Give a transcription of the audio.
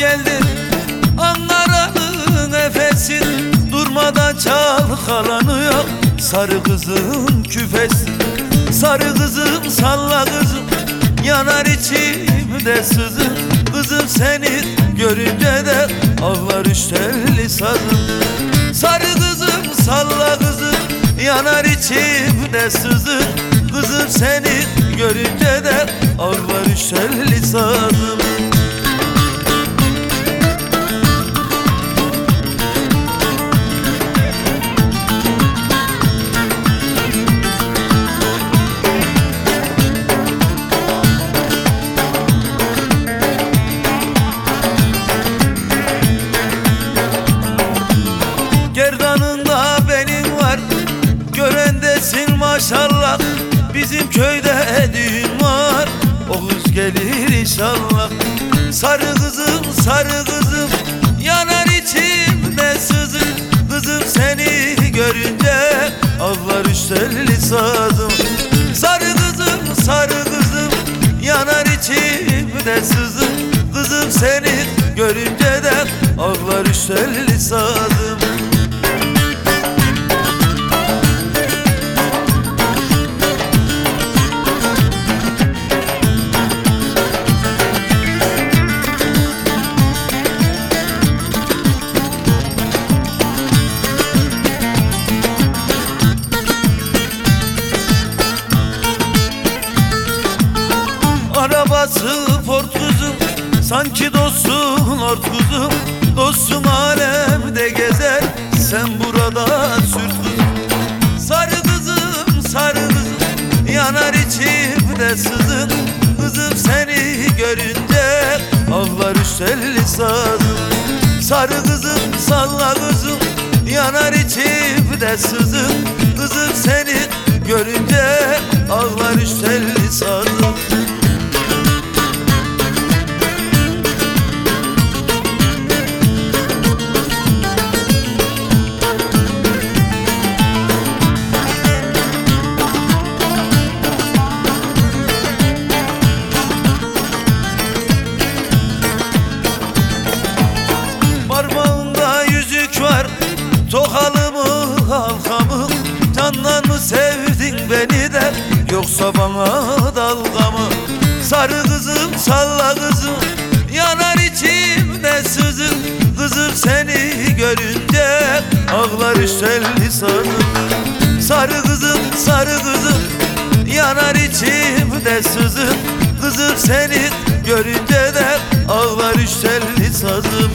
geldin Ankara'nın nefesin Durmadan çalkalanıyor Sarı kızım küfesi Sarı kızım salla kızım. Yanar içimde sızım Kızım seni görünce de Ağlar üç telli sazım Sarı kızım salla kızım Yanar içimde sızım Kızım seni görünce de Ağlar üç telli sazım Maşallah Bizim köyde düğün var. O kız gelir inşallah. Sarı kızım sarı kızım. Yanar içimde sızım Kızım seni görünce Ağlar üç telli sazım. Sarı kızım sarı kızım. Yanar içimde sızım Kızım seni görünce de Ağlar üç telli sazım Sanki dostun ort kuzum Dostum alemde gezer. Sen burada sürt kuzum Sarı kızım sarı kızım Yanar içimde sızım Kızım seni görünce Ağlar üç telli sazım Sarı kızım salla kızım Yanar içimde sızım Kızım seni görünce Ağlar üç sevdin beni de. Yoksa bana dalga mı? Sarı kızım salla kızım. Yanar içimde sızım Kızım seni görünce Ağlar üç telli sarım Sarı kızım sarı kızım. Yanar içimde sızım Kızım seni görünce de Ağlar üç telli sazım